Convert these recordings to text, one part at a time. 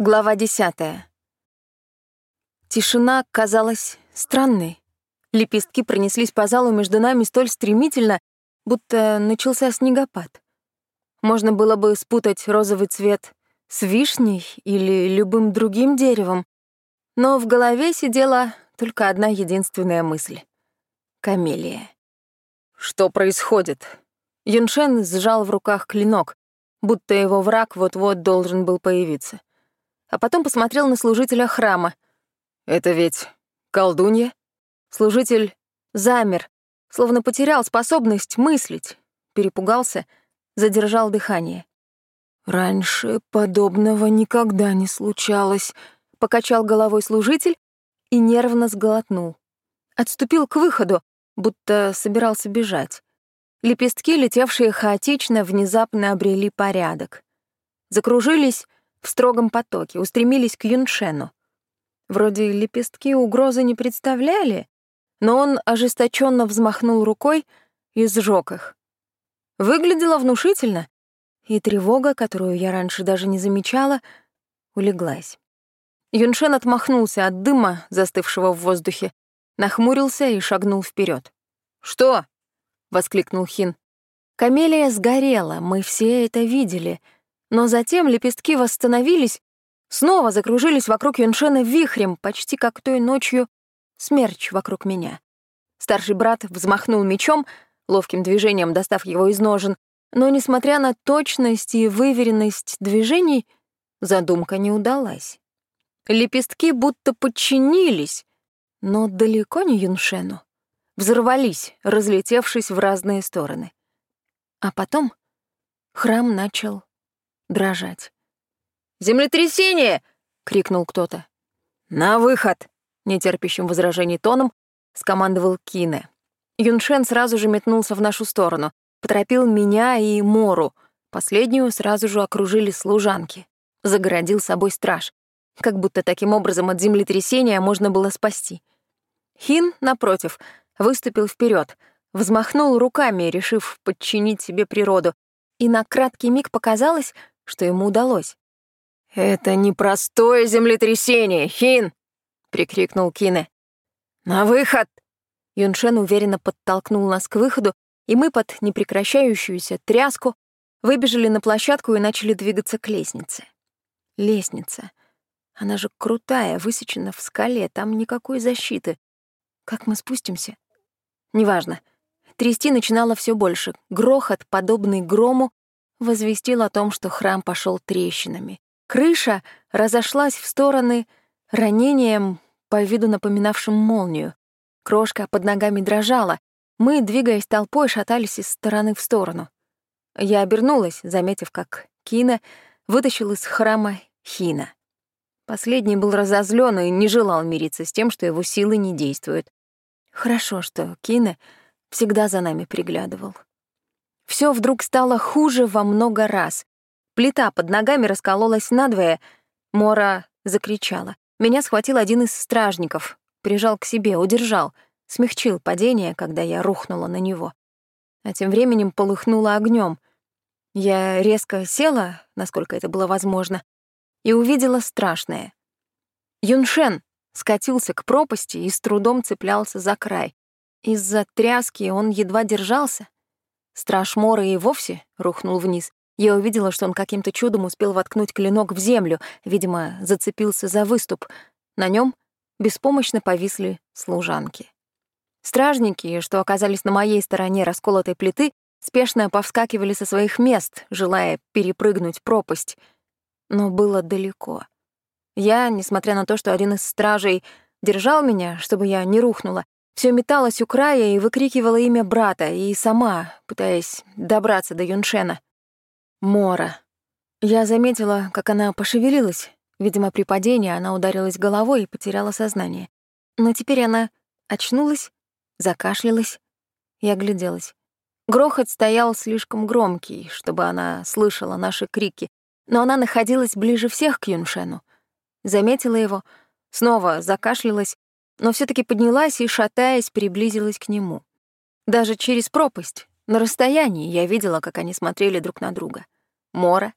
Глава десятая. Тишина казалась странной. Лепестки пронеслись по залу между нами столь стремительно, будто начался снегопад. Можно было бы спутать розовый цвет с вишней или любым другим деревом, но в голове сидела только одна единственная мысль — камелия. Что происходит? Юншен сжал в руках клинок, будто его враг вот-вот должен был появиться а потом посмотрел на служителя храма. «Это ведь колдунья?» Служитель замер, словно потерял способность мыслить, перепугался, задержал дыхание. «Раньше подобного никогда не случалось», — покачал головой служитель и нервно сглотнул. Отступил к выходу, будто собирался бежать. Лепестки, летевшие хаотично, внезапно обрели порядок. Закружились в строгом потоке, устремились к Юншену. Вроде лепестки угрозы не представляли, но он ожесточенно взмахнул рукой и сжег их. Выглядело внушительно, и тревога, которую я раньше даже не замечала, улеглась. Юншен отмахнулся от дыма, застывшего в воздухе, нахмурился и шагнул вперед. «Что?» — воскликнул Хин. Камелия сгорела, мы все это видели — но затем лепестки восстановились, снова закружились вокруг Юншена вихрем, почти как той ночью смерч вокруг меня. Старший брат взмахнул мечом, ловким движением достав его из ножен, но, несмотря на точность и выверенность движений, задумка не удалась. Лепестки будто подчинились, но далеко не Юншену. Взорвались, разлетевшись в разные стороны. А потом храм начал дрожать. «Землетрясение!» — крикнул кто-то. «На выход!» — нетерпящим возражений тоном скомандовал Кине. Юншен сразу же метнулся в нашу сторону, поторопил меня и Мору. Последнюю сразу же окружили служанки. Загородил собой страж. Как будто таким образом от землетрясения можно было спасти. Хин, напротив, выступил вперед, взмахнул руками, решив подчинить себе природу, и на краткий миг показалось, что ему удалось. «Это непростое землетрясение, Хин!» — прикрикнул Кине. «На выход!» Юншен уверенно подтолкнул нас к выходу, и мы под непрекращающуюся тряску выбежали на площадку и начали двигаться к лестнице. Лестница. Она же крутая, высечена в скале, там никакой защиты. Как мы спустимся? Неважно. Трясти начинало все больше. Грохот, подобный грому, возвестил о том, что храм пошел трещинами. Крыша разошлась в стороны ранением, по виду напоминавшим молнию. Крошка под ногами дрожала. Мы, двигаясь толпой, шатались из стороны в сторону. Я обернулась, заметив, как Кина вытащил из храма Хина. Последний был разозлен и не желал мириться с тем, что его силы не действуют. Хорошо, что Кина всегда за нами приглядывал. Все вдруг стало хуже во много раз. Плита под ногами раскололась надвое. Мора закричала. Меня схватил один из стражников, прижал к себе, удержал, смягчил падение, когда я рухнула на него. А тем временем полыхнула огнем. Я резко села, насколько это было возможно, и увидела страшное. Юншен скатился к пропасти и с трудом цеплялся за край. Из-за тряски он едва держался, Страж Мора и вовсе рухнул вниз. Я увидела, что он каким-то чудом успел воткнуть клинок в землю, видимо, зацепился за выступ. На нем беспомощно повисли служанки. Стражники, что оказались на моей стороне расколотой плиты, спешно повскакивали со своих мест, желая перепрыгнуть пропасть. Но было далеко. Я, несмотря на то, что один из стражей держал меня, чтобы я не рухнула, все металась у края и выкрикивала имя брата, и сама, пытаясь добраться до Юншена. Мора. Я заметила, как она пошевелилась. Видимо, при падении она ударилась головой и потеряла сознание. Но теперь она очнулась, закашлялась и огляделась. Грохот стоял слишком громкий, чтобы она слышала наши крики, но она находилась ближе всех к Юншену. Заметила его, снова закашлялась но все таки поднялась и, шатаясь, приблизилась к нему. Даже через пропасть, на расстоянии, я видела, как они смотрели друг на друга. Мора,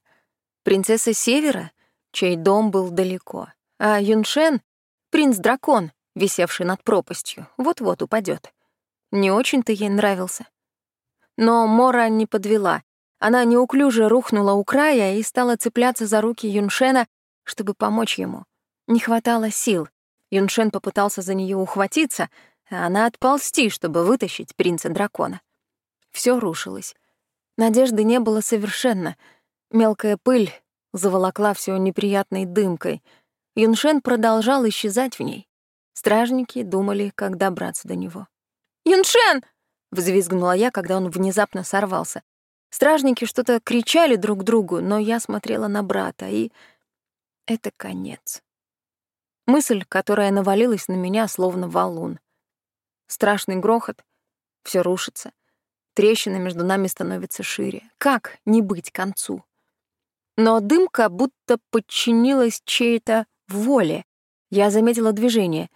принцесса Севера, чей дом был далеко, а Юншен — принц-дракон, висевший над пропастью, вот-вот упадет. Не очень-то ей нравился. Но Мора не подвела. Она неуклюже рухнула у края и стала цепляться за руки Юншена, чтобы помочь ему. Не хватало сил. Юншен попытался за нее ухватиться, а она отползти, чтобы вытащить принца-дракона. Все рушилось. Надежды не было совершенно. Мелкая пыль заволокла все неприятной дымкой. Юншен продолжал исчезать в ней. Стражники думали, как добраться до него. «Юншен!» — взвизгнула я, когда он внезапно сорвался. Стражники что-то кричали друг другу, но я смотрела на брата, и... Это конец. Мысль, которая навалилась на меня, словно валун. Страшный грохот, все рушится. Трещина между нами становится шире. Как не быть концу? Но дымка будто подчинилась чьей-то воле. Я заметила движение.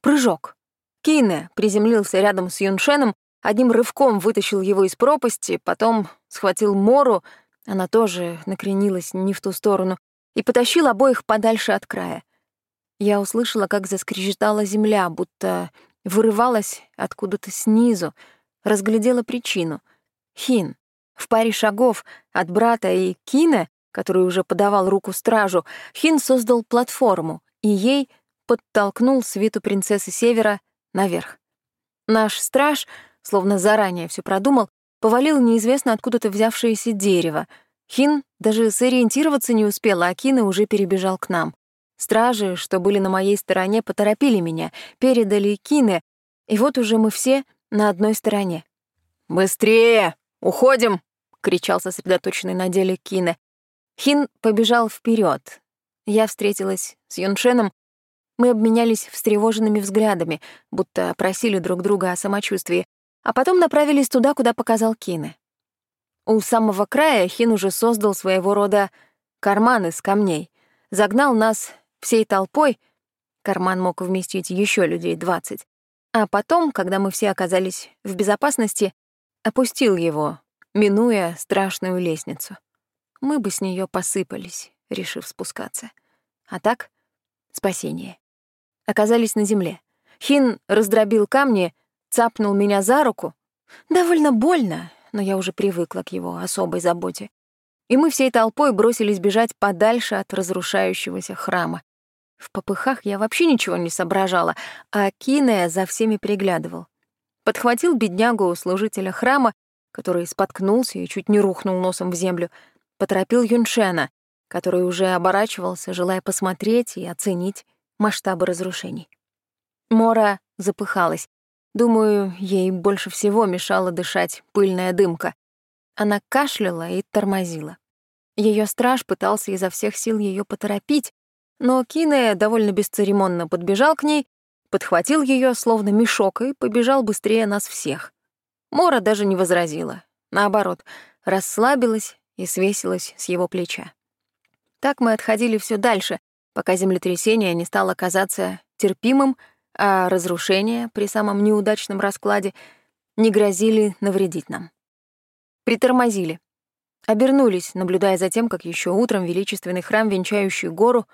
Прыжок. Кине приземлился рядом с Юншеном, одним рывком вытащил его из пропасти, потом схватил Мору, она тоже накренилась не в ту сторону, и потащил обоих подальше от края. Я услышала, как заскрежетала земля, будто вырывалась откуда-то снизу, разглядела причину. Хин. В паре шагов от брата и Кина, который уже подавал руку стражу, Хин создал платформу и ей подтолкнул свиту принцессы Севера наверх. Наш страж, словно заранее все продумал, повалил неизвестно откуда-то взявшееся дерево. Хин даже сориентироваться не успел, а Кина уже перебежал к нам. Стражи, что были на моей стороне, поторопили меня, передали Кине, и вот уже мы все на одной стороне. «Быстрее! Уходим!» — кричал сосредоточенный на деле Кине. Хин побежал вперед. Я встретилась с Юншеном. Мы обменялись встревоженными взглядами, будто просили друг друга о самочувствии, а потом направились туда, куда показал Кине. У самого края Хин уже создал своего рода карман из камней, загнал нас всей толпой, карман мог вместить еще людей двадцать, а потом, когда мы все оказались в безопасности, опустил его, минуя страшную лестницу. Мы бы с нее посыпались, решив спускаться. А так — спасение. Оказались на земле. Хин раздробил камни, цапнул меня за руку. Довольно больно, но я уже привыкла к его особой заботе. И мы всей толпой бросились бежать подальше от разрушающегося храма. В попыхах я вообще ничего не соображала, а Кинея за всеми приглядывал. Подхватил беднягу служителя храма, который споткнулся и чуть не рухнул носом в землю, поторопил Юншена, который уже оборачивался, желая посмотреть и оценить масштабы разрушений. Мора запыхалась. Думаю, ей больше всего мешала дышать пыльная дымка. Она кашляла и тормозила. Ее страж пытался изо всех сил ее поторопить, но Кине довольно бесцеремонно подбежал к ней, подхватил ее, словно мешок, и побежал быстрее нас всех. Мора даже не возразила. Наоборот, расслабилась и свесилась с его плеча. Так мы отходили все дальше, пока землетрясение не стало казаться терпимым, а разрушения при самом неудачном раскладе не грозили навредить нам. Притормозили. Обернулись, наблюдая за тем, как еще утром величественный храм, венчающий гору,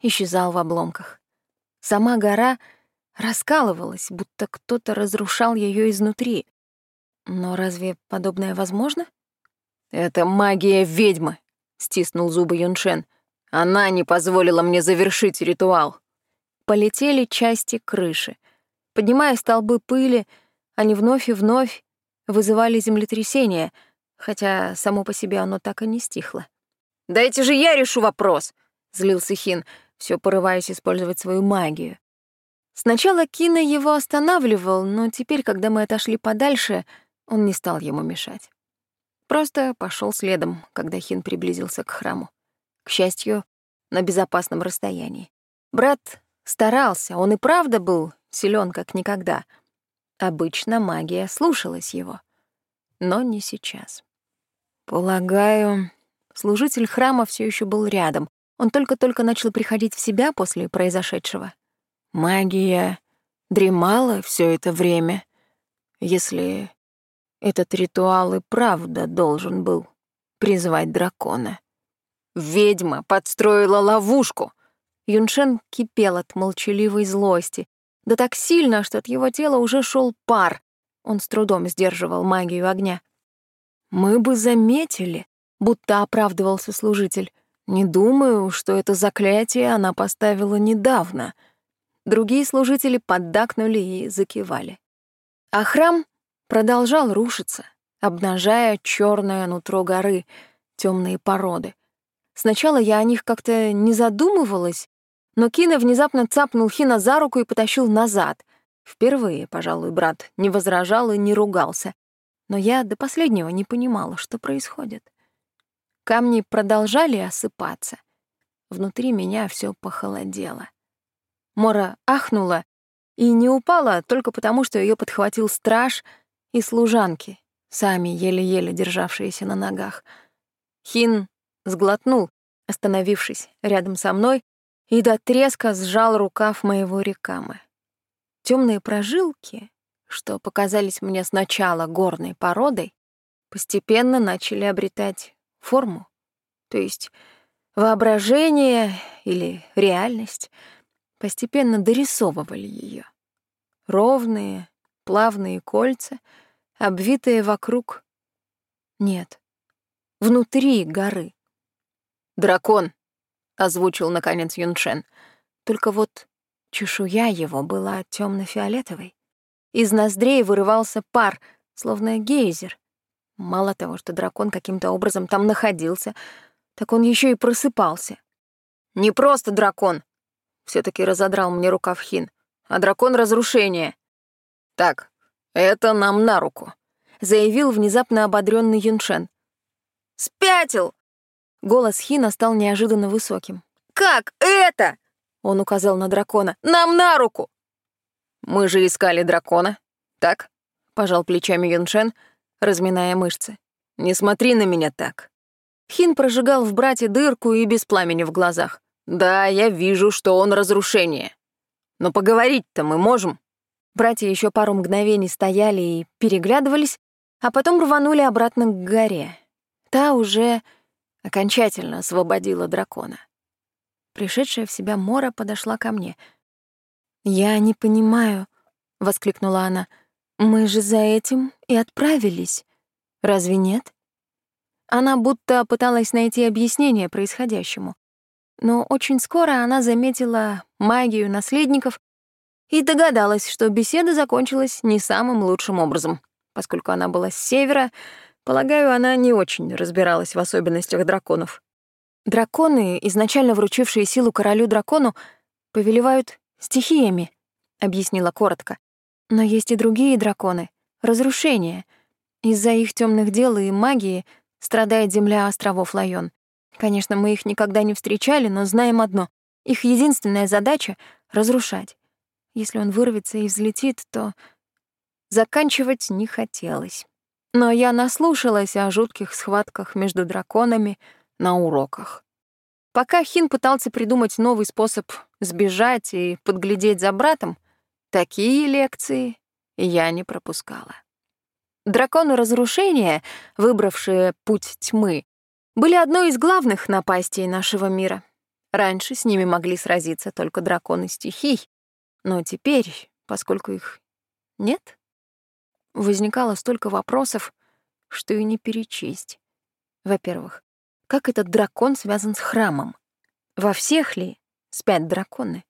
исчезал в обломках. Сама гора раскалывалась, будто кто-то разрушал ее изнутри. Но разве подобное возможно? «Это магия ведьмы», — стиснул зубы Юншен. «Она не позволила мне завершить ритуал». Полетели части крыши. Поднимая столбы пыли, они вновь и вновь вызывали землетрясение, хотя само по себе оно так и не стихло. «Дайте же я решу вопрос!» — злился Хин все порываясь использовать свою магию. Сначала Кина его останавливал, но теперь, когда мы отошли подальше, он не стал ему мешать. Просто пошел следом, когда Хин приблизился к храму. К счастью, на безопасном расстоянии. Брат старался, он и правда был силен как никогда. Обычно магия слушалась его. Но не сейчас. Полагаю, служитель храма все еще был рядом, он только-только начал приходить в себя после произошедшего. Магия дремала все это время, если этот ритуал и правда должен был призвать дракона. Ведьма подстроила ловушку. Юншен кипел от молчаливой злости. Да так сильно, что от его тела уже шел пар. Он с трудом сдерживал магию огня. «Мы бы заметили», — будто оправдывался служитель. «Не думаю, что это заклятие она поставила недавно». Другие служители поддакнули и закивали. А храм продолжал рушиться, обнажая черное нутро горы, темные породы. Сначала я о них как-то не задумывалась, но Кина внезапно цапнул Хина за руку и потащил назад. Впервые, пожалуй, брат не возражал и не ругался. Но я до последнего не понимала, что происходит. Камни продолжали осыпаться. Внутри меня все похолодело. Мора ахнула и не упала только потому, что ее подхватил страж и служанки, сами еле-еле державшиеся на ногах. Хин сглотнул, остановившись рядом со мной, и до треска сжал рукав моего рекамы. Темные прожилки, что показались мне сначала горной породой, постепенно начали обретать форму, то есть воображение или реальность постепенно дорисовывали ее. Ровные, плавные кольца, обвитые вокруг... Нет, внутри горы. «Дракон!» — озвучил, наконец, Юншен. Только вот чешуя его была темно фиолетовой Из ноздрей вырывался пар, словно гейзер. Мало того, что дракон каким-то образом там находился, так он еще и просыпался. «Не просто дракон!» — все таки разодрал мне рукав Хин, «а дракон разрушения!» «Так, это нам на руку», — заявил внезапно ободренный Юншен. «Спятил!» Голос Хина стал неожиданно высоким. «Как это?» — он указал на дракона. «Нам на руку!» «Мы же искали дракона, так?» — пожал плечами Юншен, разминая мышцы. «Не смотри на меня так». Хин прожигал в брате дырку и без пламени в глазах. «Да, я вижу, что он разрушение. Но поговорить-то мы можем». Братья еще пару мгновений стояли и переглядывались, а потом рванули обратно к горе. Та уже окончательно освободила дракона. Пришедшая в себя Мора подошла ко мне. «Я не понимаю», — воскликнула она, — «мы же за этим и отправились. Разве нет?» Она будто пыталась найти объяснение происходящему. Но очень скоро она заметила магию наследников и догадалась, что беседа закончилась не самым лучшим образом, поскольку она была с севера, Полагаю, она не очень разбиралась в особенностях драконов. Драконы, изначально вручившие силу королю-дракону, повелевают стихиями, объяснила коротко. Но есть и другие драконы — разрушения. Из-за их темных дел и магии страдает земля островов Лайон. Конечно, мы их никогда не встречали, но знаем одно — их единственная задача — разрушать. Если он вырвется и взлетит, то заканчивать не хотелось. Но я наслушалась о жутких схватках между драконами на уроках. Пока Хин пытался придумать новый способ сбежать и подглядеть за братом, такие лекции я не пропускала. Драконы разрушения, выбравшие путь тьмы, были одной из главных напастей нашего мира. Раньше с ними могли сразиться только драконы стихий, но теперь, поскольку их нет, Возникало столько вопросов, что и не перечесть. Во-первых, как этот дракон связан с храмом? Во всех ли спят драконы?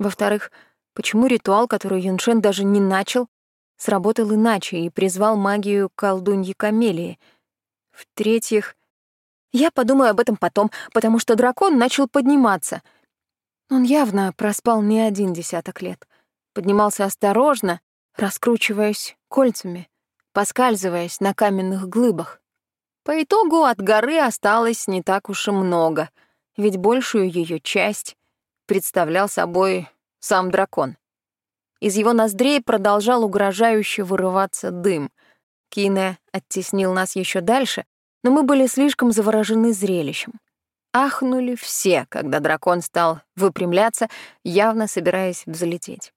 Во-вторых, почему ритуал, который Юншен даже не начал, сработал иначе и призвал магию колдуньи Камелии? В-третьих, я подумаю об этом потом, потому что дракон начал подниматься. Он явно проспал не один десяток лет. Поднимался осторожно, раскручиваясь кольцами, поскальзываясь на каменных глыбах. По итогу от горы осталось не так уж и много, ведь большую ее часть представлял собой сам дракон. Из его ноздрей продолжал угрожающе вырываться дым. Кине оттеснил нас еще дальше, но мы были слишком заворожены зрелищем. Ахнули все, когда дракон стал выпрямляться, явно собираясь взлететь.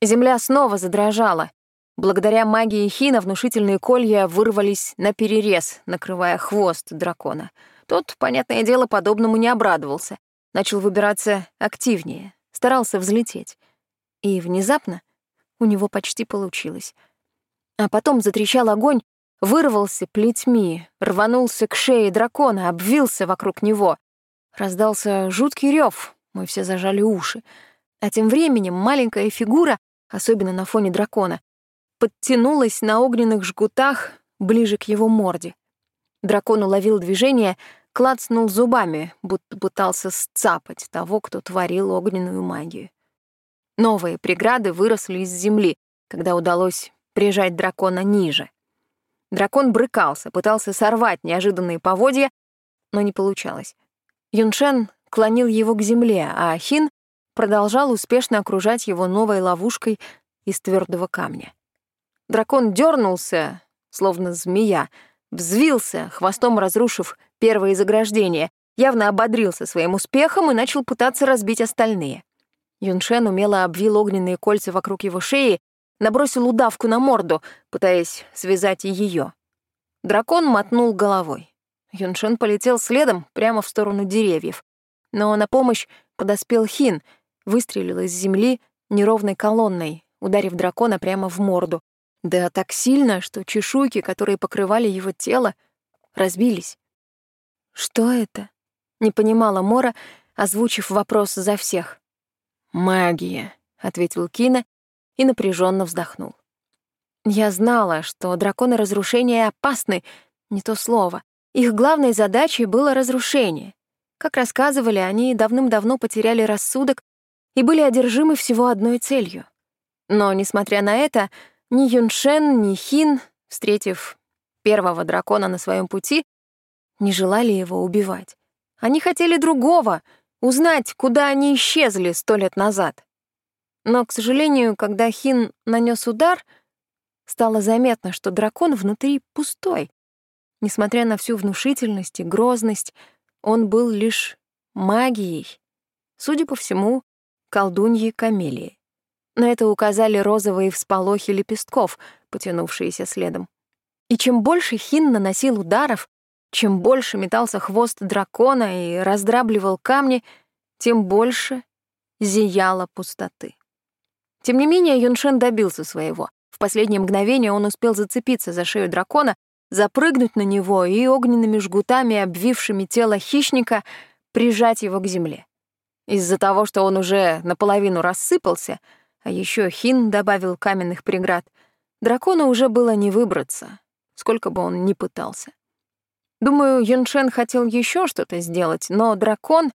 Земля снова задрожала. Благодаря магии Хина внушительные колья вырвались на перерез, накрывая хвост дракона. Тот, понятное дело, подобному не обрадовался. Начал выбираться активнее, старался взлететь. И внезапно у него почти получилось. А потом затрещал огонь, вырвался плетьми, рванулся к шее дракона, обвился вокруг него. Раздался жуткий рев, мы все зажали уши. А тем временем маленькая фигура, особенно на фоне дракона, подтянулась на огненных жгутах ближе к его морде. Дракон уловил движение, клацнул зубами, будто пытался сцапать того, кто творил огненную магию. Новые преграды выросли из земли, когда удалось прижать дракона ниже. Дракон брыкался, пытался сорвать неожиданные поводья, но не получалось. Юншен клонил его к земле, а Хин продолжал успешно окружать его новой ловушкой из твердого камня. Дракон дернулся, словно змея, взвился, хвостом разрушив первое заграждение, явно ободрился своим успехом и начал пытаться разбить остальные. Юншен умело обвил огненные кольца вокруг его шеи, набросил удавку на морду, пытаясь связать и ее. Дракон мотнул головой. Юншен полетел следом прямо в сторону деревьев. Но на помощь подоспел Хин, выстрелил из земли неровной колонной, ударив дракона прямо в морду. Да так сильно, что чешуйки, которые покрывали его тело, разбились. «Что это?» — не понимала Мора, озвучив вопрос за всех. «Магия», — ответил Кина и напряженно вздохнул. Я знала, что драконы разрушения опасны, не то слово. Их главной задачей было разрушение. Как рассказывали, они давным-давно потеряли рассудок и были одержимы всего одной целью. Но, несмотря на это, ни Юншен, ни Хин, встретив первого дракона на своем пути, не желали его убивать. Они хотели другого, узнать, куда они исчезли сто лет назад. Но, к сожалению, когда Хин нанес удар, стало заметно, что дракон внутри пустой. Несмотря на всю внушительность и грозность, он был лишь магией. Судя по всему, колдуньей камелии. На это указали розовые всполохи лепестков, потянувшиеся следом. И чем больше Хин наносил ударов, чем больше метался хвост дракона и раздрабливал камни, тем больше зияла пустоты. Тем не менее, Юншен добился своего. В последнее мгновение он успел зацепиться за шею дракона, запрыгнуть на него и огненными жгутами, обвившими тело хищника, прижать его к земле. Из-за того, что он уже наполовину рассыпался, а еще Хин добавил каменных преград, дракону уже было не выбраться, сколько бы он ни пытался. Думаю, Юншен хотел еще что-то сделать, но дракон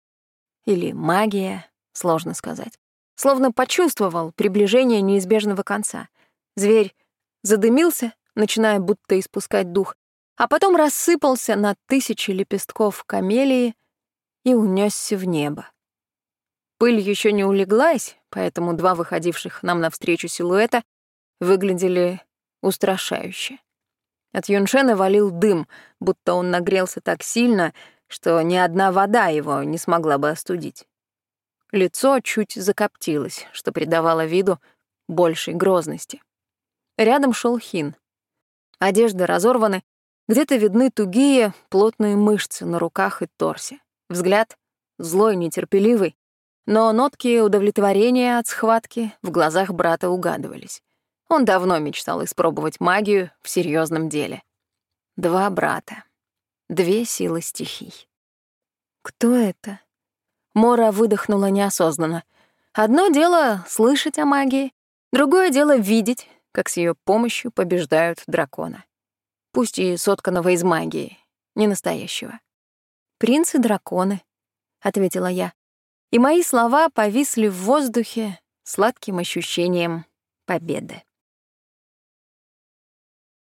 или магия, сложно сказать, словно почувствовал приближение неизбежного конца. Зверь задымился, начиная будто испускать дух, а потом рассыпался на тысячи лепестков камелии и унесся в небо. Пыль еще не улеглась, поэтому два выходивших нам навстречу силуэта выглядели устрашающе. От Юншена валил дым, будто он нагрелся так сильно, что ни одна вода его не смогла бы остудить. Лицо чуть закоптилось, что придавало виду большей грозности. Рядом шел Хин. Одежды разорваны, где-то видны тугие, плотные мышцы на руках и торсе. Взгляд злой, нетерпеливый, но нотки удовлетворения от схватки в глазах брата угадывались. Он давно мечтал испробовать магию в серьезном деле. Два брата. Две силы стихий. «Кто это?» Мора выдохнула неосознанно. Одно дело — слышать о магии, другое дело — видеть, как с ее помощью побеждают дракона. Пусть и сотканного из магии, не настоящего. «Принцы драконы», — ответила я. И мои слова повисли в воздухе сладким ощущением победы.